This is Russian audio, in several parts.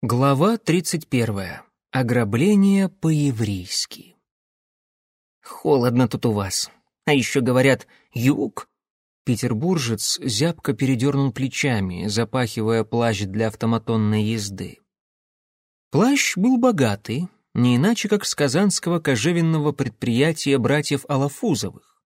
Глава 31. Ограбление по-еврейски. «Холодно тут у вас. А еще говорят, юг». Петербуржец зябко передернул плечами, запахивая плащ для автоматонной езды. Плащ был богатый, не иначе как с казанского кожевенного предприятия братьев Алафузовых.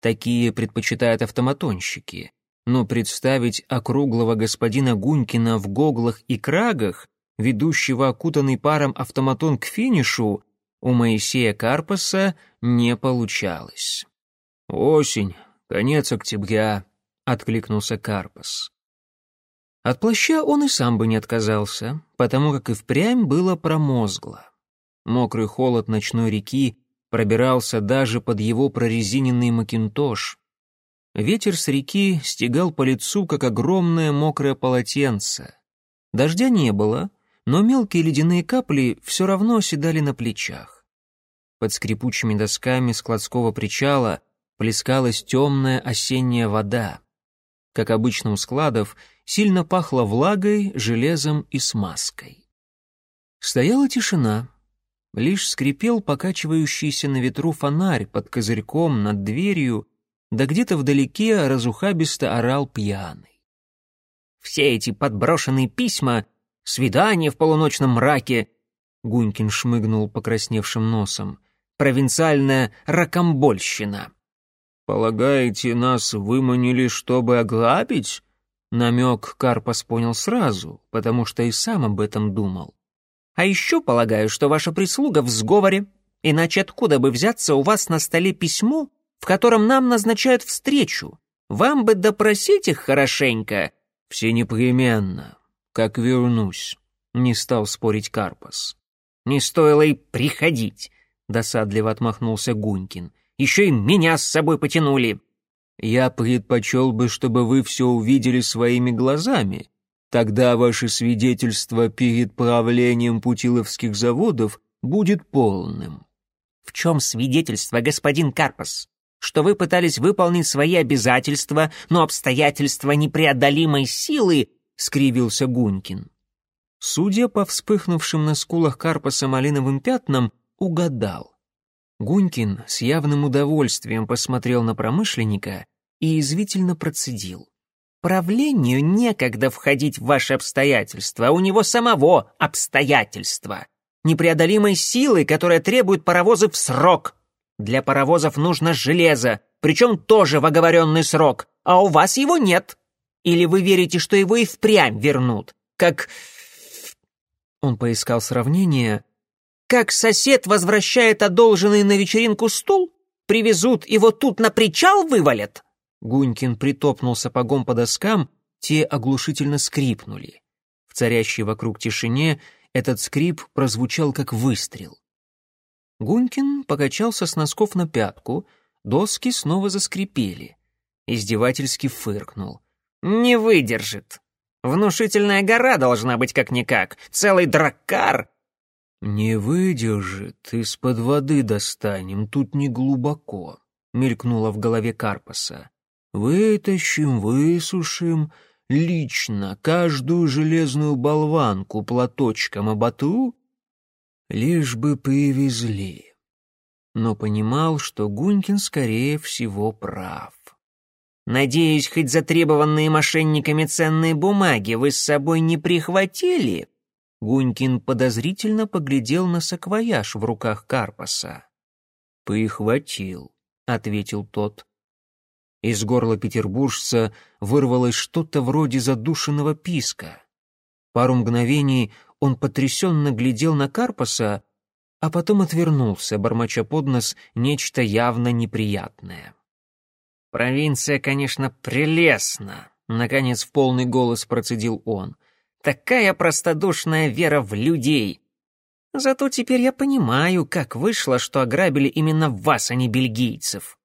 Такие предпочитают автоматонщики. Но представить округлого господина Гунькина в гоглах и крагах ведущего окутанный паром автоматон к финишу, у Моисея Карпаса не получалось. «Осень, конец октября», — откликнулся Карпас. От плаща он и сам бы не отказался, потому как и впрямь было промозгло. Мокрый холод ночной реки пробирался даже под его прорезиненный макинтош. Ветер с реки стегал по лицу, как огромное мокрое полотенце. Дождя не было, но мелкие ледяные капли все равно оседали на плечах. Под скрипучими досками складского причала плескалась темная осенняя вода. Как обычно у складов, сильно пахло влагой, железом и смазкой. Стояла тишина. Лишь скрипел покачивающийся на ветру фонарь под козырьком над дверью, да где-то вдалеке разухабисто орал пьяный. Все эти подброшенные письма свидание в полуночном мраке. Гунькин шмыгнул покрасневшим носом. Провинциальная ракомбольщина. «Полагаете, нас выманили, чтобы ограбить?» Намек Карпас понял сразу, потому что и сам об этом думал. «А еще полагаю, что ваша прислуга в сговоре, иначе откуда бы взяться у вас на столе письмо, в котором нам назначают встречу? Вам бы допросить их хорошенько». «Все непременно как вернусь», — не стал спорить Карпас. «Не стоило и приходить», — досадливо отмахнулся Гунькин. «Еще и меня с собой потянули». «Я предпочел бы, чтобы вы все увидели своими глазами. Тогда ваше свидетельство перед правлением путиловских заводов будет полным». «В чем свидетельство, господин Карпас? Что вы пытались выполнить свои обязательства, но обстоятельства непреодолимой силы — скривился Гунькин. Судя по вспыхнувшим на скулах Карпаса малиновым пятнам, угадал. Гунькин с явным удовольствием посмотрел на промышленника и извительно процедил. «Правлению некогда входить в ваши обстоятельства, у него самого обстоятельства. Непреодолимой силы, которая требует паровозы в срок. Для паровозов нужно железо, причем тоже в оговоренный срок, а у вас его нет. Или вы верите, что его и впрямь вернут? Как...» Он поискал сравнение. «Как сосед возвращает одолженный на вечеринку стул? Привезут вот тут на причал вывалят?» Гунькин притопнул сапогом по доскам, те оглушительно скрипнули. В царящей вокруг тишине этот скрип прозвучал как выстрел. Гунькин покачался с носков на пятку, доски снова заскрипели. Издевательски фыркнул. Не выдержит. Внушительная гора должна быть как-никак. Целый драккар. Не выдержит, из-под воды достанем, тут не глубоко, мелькнуло в голове Карпаса. Вытащим, высушим, лично каждую железную болванку платочком оботу, лишь бы привезли. Но понимал, что Гунькин, скорее всего, прав. Надеюсь, хоть затребованные мошенниками ценные бумаги вы с собой не прихватили?» Гунькин подозрительно поглядел на саквояж в руках Карпаса. «Прихватил», — ответил тот. Из горла петербуржца вырвалось что-то вроде задушенного писка. Пару мгновений он потрясенно глядел на Карпаса, а потом отвернулся, бормоча под нос нечто явно неприятное. «Провинция, конечно, прелестна», — наконец в полный голос процедил он. «Такая простодушная вера в людей. Зато теперь я понимаю, как вышло, что ограбили именно вас, а не бельгийцев».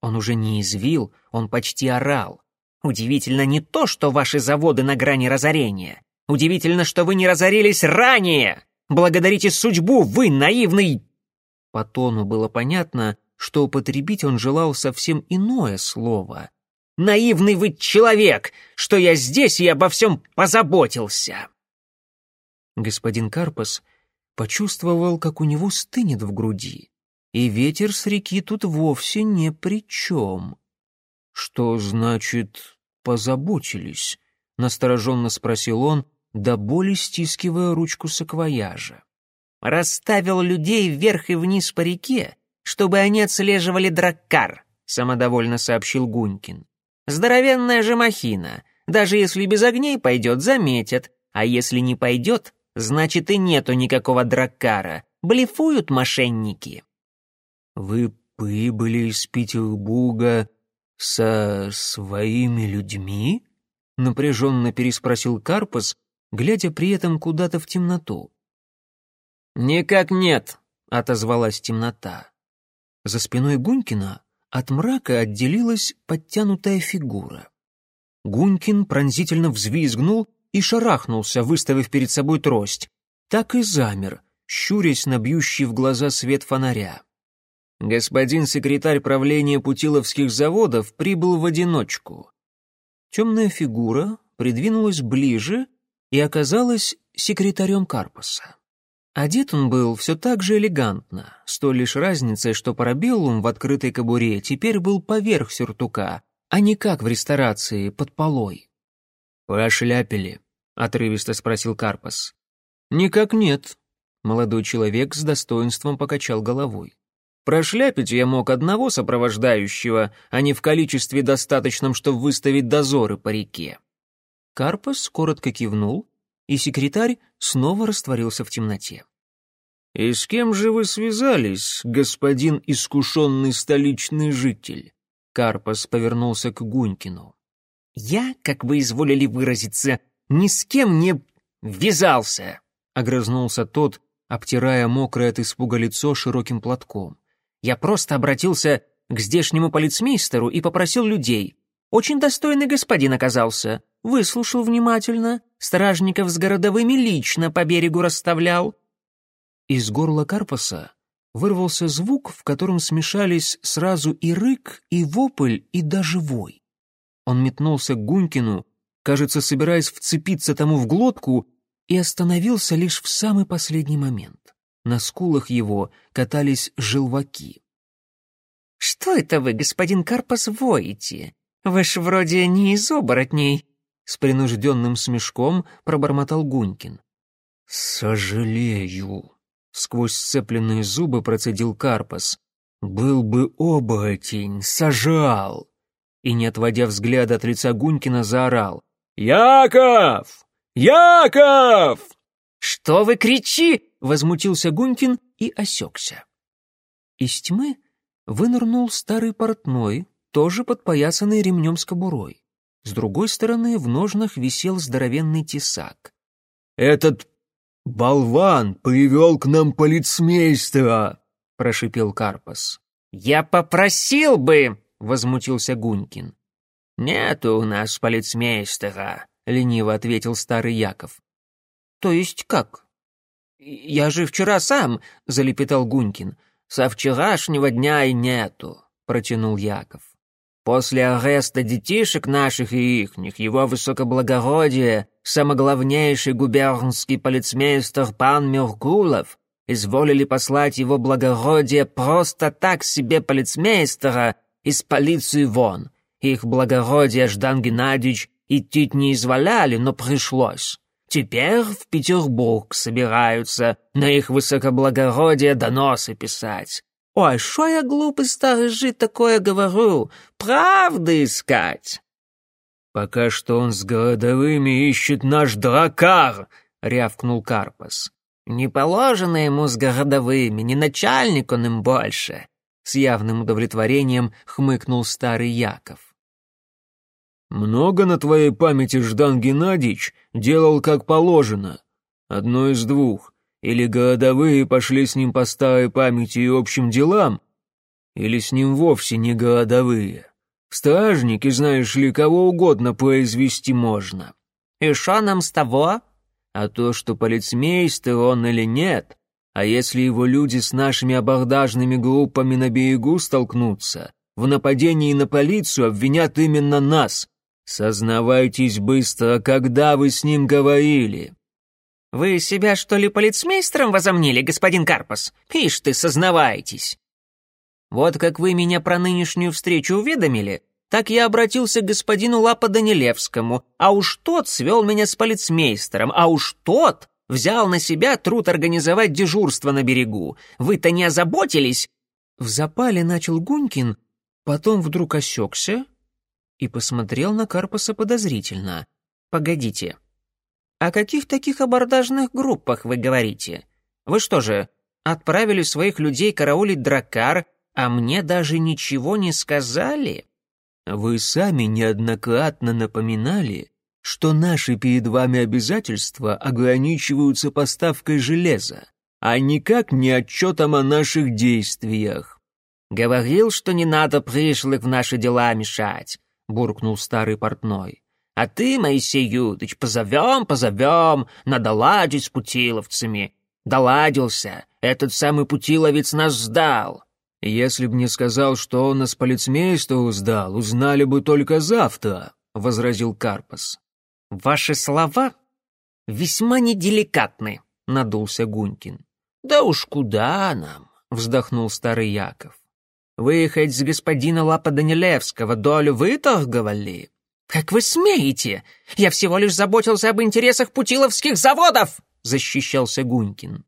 Он уже не извил, он почти орал. «Удивительно не то, что ваши заводы на грани разорения. Удивительно, что вы не разорились ранее. Благодарите судьбу, вы наивный...» По тону было понятно, что употребить он желал совсем иное слово. «Наивный вы человек, что я здесь и обо всем позаботился!» Господин Карпас почувствовал, как у него стынет в груди, и ветер с реки тут вовсе не при чем. «Что значит позаботились?» — настороженно спросил он, до боли стискивая ручку саквояжа. «Расставил людей вверх и вниз по реке, чтобы они отслеживали драккар», — самодовольно сообщил Гунькин. «Здоровенная же махина. Даже если без огней пойдет, заметят. А если не пойдет, значит и нету никакого драккара. Блефуют мошенники». «Вы прибыли из Петербурга со своими людьми?» — напряженно переспросил Карпас, глядя при этом куда-то в темноту. «Никак нет», — отозвалась темнота. За спиной Гунькина от мрака отделилась подтянутая фигура. Гунькин пронзительно взвизгнул и шарахнулся, выставив перед собой трость. Так и замер, щурясь на бьющий в глаза свет фонаря. Господин секретарь правления Путиловских заводов прибыл в одиночку. Темная фигура придвинулась ближе и оказалась секретарем Карпаса. Одет он был все так же элегантно, с той лишь разницей, что парабеллум в открытой кобуре теперь был поверх сюртука, а не как в ресторации, под полой. «Прошляпили?» — отрывисто спросил Карпас. «Никак нет», — молодой человек с достоинством покачал головой. «Прошляпить я мог одного сопровождающего, а не в количестве достаточном, чтобы выставить дозоры по реке». Карпас коротко кивнул, и секретарь снова растворился в темноте. «И с кем же вы связались, господин искушенный столичный житель?» Карпас повернулся к Гунькину. «Я, как вы изволили выразиться, ни с кем не ввязался», — огрызнулся тот, обтирая мокрое от испуга лицо широким платком. «Я просто обратился к здешнему полицмейстеру и попросил людей. Очень достойный господин оказался. Выслушал внимательно, стражников с городовыми лично по берегу расставлял. Из горла Карпаса вырвался звук, в котором смешались сразу и рык, и вопль, и даже вой. Он метнулся к Гунькину, кажется, собираясь вцепиться тому в глотку, и остановился лишь в самый последний момент. На скулах его катались желваки. «Что это вы, господин Карпас, воете? Вы ж вроде не из оборотней», с принужденным смешком пробормотал Гунькин. «Сожалею», — сквозь сцепленные зубы процедил Карпас. «Был бы оборотень, сажал!» И, не отводя взгляда от лица Гунькина, заорал. «Яков! Яков!» «Что вы кричи?» — возмутился Гунькин и осекся. Из тьмы вынырнул старый портной, тоже подпоясанный ремнем с кобурой. С другой стороны в ножнах висел здоровенный тесак. «Этот болван привел к нам полицмейстера!» — прошипел Карпас. «Я попросил бы!» — возмутился Гунькин. «Нету у нас полицмейстера», — лениво ответил старый Яков. «То есть как?» «Я же вчера сам», — залепетал Гунькин. «Со вчерашнего дня и нету», — протянул Яков. После ареста детишек наших и ихних, его высокоблагородие, самоглавнейший губернский полицмейстер пан Меркулов, изволили послать его благородие просто так себе полицмейстера из полиции вон. Их благородие Ждан Геннадьевич идти не изволяли, но пришлось. Теперь в Петербург собираются на их высокоблагородие доносы писать. «Ой, что я глупый старый жид такое говорю? Правды искать!» «Пока что он с голодовыми ищет наш дракар!» — рявкнул Карпас. «Не положено ему с городовыми, не начальник он им больше!» С явным удовлетворением хмыкнул старый Яков. «Много на твоей памяти Ждан Геннадьевич делал как положено. Одно из двух. Или голодовые пошли с ним по старой памяти и общим делам, или с ним вовсе не голодовые. Стражники, знаешь ли, кого угодно произвести можно. И что нам с того? А то, что полицмейстер он или нет, а если его люди с нашими абордажными группами на берегу столкнутся, в нападении на полицию обвинят именно нас. Сознавайтесь быстро, когда вы с ним говорили. Вы себя, что ли, полицмейстером возомнили, господин Карпас? Ишь ты, сознавайтесь. Вот как вы меня про нынешнюю встречу уведомили, так я обратился к господину Лапа Данилевскому, а уж тот свел меня с полицмейстером, а уж тот взял на себя труд организовать дежурство на берегу. Вы-то не озаботились?» В запале начал Гунькин, потом вдруг осекся и посмотрел на Карпаса подозрительно. «Погодите, о каких таких абордажных группах вы говорите? Вы что же, отправили своих людей караулить дракар, а мне даже ничего не сказали?» «Вы сами неоднократно напоминали, что наши перед вами обязательства ограничиваются поставкой железа, а никак не отчетом о наших действиях». «Говорил, что не надо пришлых в наши дела мешать», — буркнул старый портной. А ты, Моисей Юдыч, позовем, позовем, надо ладить с путиловцами. Доладился, этот самый путиловец нас сдал. Если б не сказал, что он нас полицмейству сдал, узнали бы только завтра, — возразил Карпас. Ваши слова весьма неделикатны, — надулся Гунькин. Да уж куда нам, — вздохнул старый Яков. Вы хоть с господина Лапа Данилевского долю выторговали? «Как вы смеете? Я всего лишь заботился об интересах путиловских заводов!» — защищался Гунькин.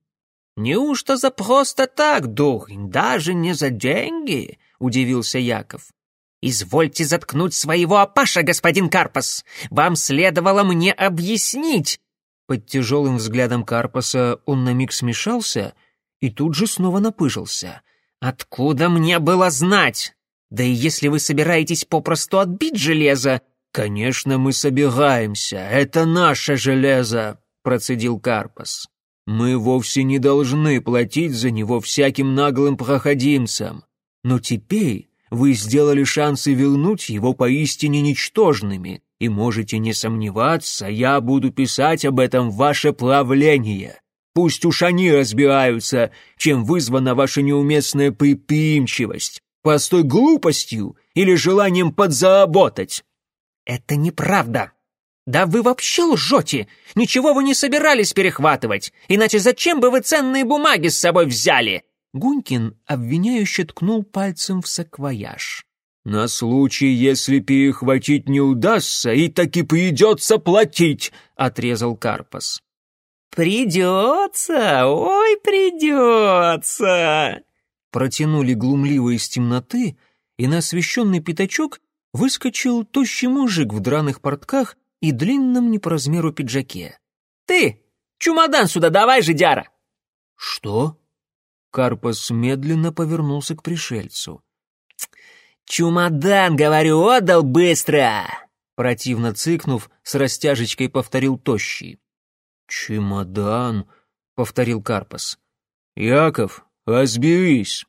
«Неужто за просто так, дурень, даже не за деньги?» — удивился Яков. «Извольте заткнуть своего опаша, господин Карпас! Вам следовало мне объяснить!» Под тяжелым взглядом Карпаса он на миг смешался и тут же снова напыжился. «Откуда мне было знать? Да и если вы собираетесь попросту отбить железо, «Конечно, мы собираемся. Это наше железо», — процедил Карпас. «Мы вовсе не должны платить за него всяким наглым проходимцам. Но теперь вы сделали шансы вернуть его поистине ничтожными, и можете не сомневаться, я буду писать об этом ваше правление. Пусть уж они разбираются, чем вызвана ваша неуместная предприимчивость, простой глупостью или желанием подзаработать». «Это неправда!» «Да вы вообще лжете! Ничего вы не собирались перехватывать! Иначе зачем бы вы ценные бумаги с собой взяли?» Гунькин обвиняюще ткнул пальцем в саквояж. «На случай, если перехватить не удастся, и таки придется платить!» — отрезал Карпас. «Придется! Ой, придется!» Протянули глумливо из темноты, и на освещенный пятачок выскочил тощий мужик в драных портках и длинном не по размеру пиджаке. «Ты! Чемодан сюда давай же, Дяра!» «Что?» Карпас медленно повернулся к пришельцу. «Чемодан, говорю, отдал быстро!» Противно цыкнув, с растяжечкой повторил тощий. «Чемодан», — повторил Карпас. «Яков, разберись!»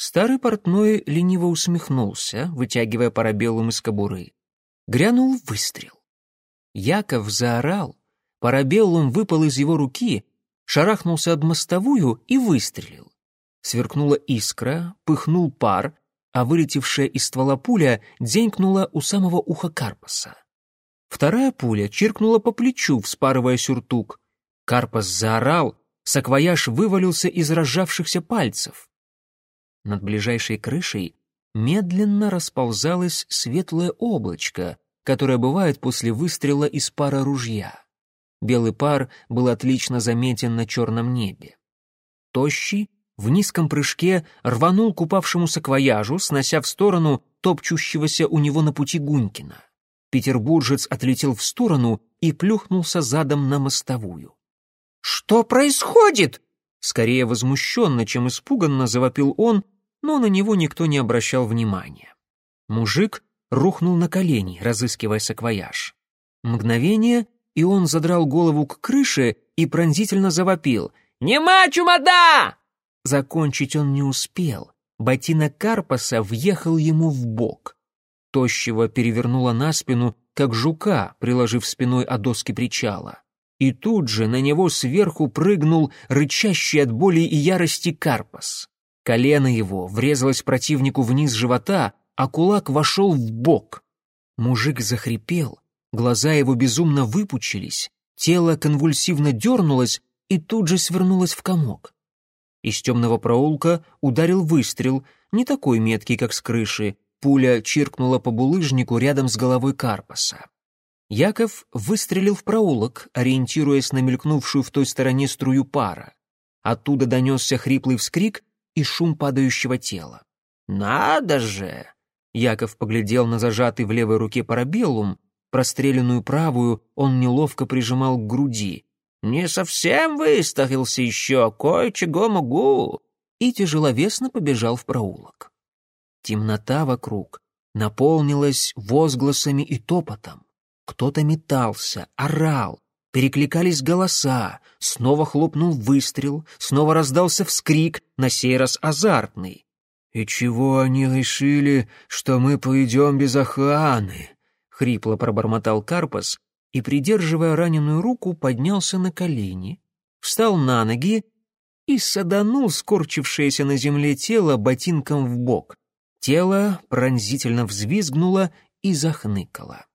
Старый портной лениво усмехнулся, вытягивая парабеллум из кобуры. Грянул выстрел. Яков заорал, парабеллум выпал из его руки, шарахнулся от мостовую и выстрелил. Сверкнула искра, пыхнул пар, а вылетевшая из ствола пуля денькнула у самого уха Карпаса. Вторая пуля чиркнула по плечу, вспарывая сюртук. Карпас заорал, саквояж вывалился из разжавшихся пальцев. Над ближайшей крышей медленно расползалось светлое облачко, которое бывает после выстрела из пара ружья. Белый пар был отлично заметен на черном небе. Тощий в низком прыжке рванул к упавшему саквояжу, снося в сторону топчущегося у него на пути Гунькина. Петербуржец отлетел в сторону и плюхнулся задом на мостовую. «Что происходит?» Скорее возмущенно, чем испуганно завопил он, но на него никто не обращал внимания. Мужик рухнул на колени, разыскивая саквояж. Мгновение, и он задрал голову к крыше и пронзительно завопил. «Нема чумада!» Закончить он не успел. Ботинок Карпаса въехал ему в бок. Тощего перевернуло на спину, как жука, приложив спиной о доски причала. И тут же на него сверху прыгнул рычащий от боли и ярости Карпас. Колено его врезалось противнику вниз живота, а кулак вошел в бок. Мужик захрипел, глаза его безумно выпучились, Тело конвульсивно дернулось и тут же свернулось в комок. Из темного проулка ударил выстрел, не такой меткий, как с крыши. Пуля чиркнула по булыжнику рядом с головой Карпаса. Яков выстрелил в проулок, ориентируясь на мелькнувшую в той стороне струю пара. Оттуда донесся хриплый вскрик и шум падающего тела. «Надо же!» Яков поглядел на зажатый в левой руке парабеллум, простреленную правую он неловко прижимал к груди. «Не совсем выставился еще, кое-чего могу!» И тяжеловесно побежал в проулок. Темнота вокруг наполнилась возгласами и топотом. Кто-то метался, орал, перекликались голоса, снова хлопнул выстрел, снова раздался вскрик, на сей раз азартный. «И чего они решили, что мы пойдем без охраны?» — хрипло пробормотал Карпас и, придерживая раненую руку, поднялся на колени, встал на ноги и саданул скорчившееся на земле тело ботинком в бок. Тело пронзительно взвизгнуло и захныкало.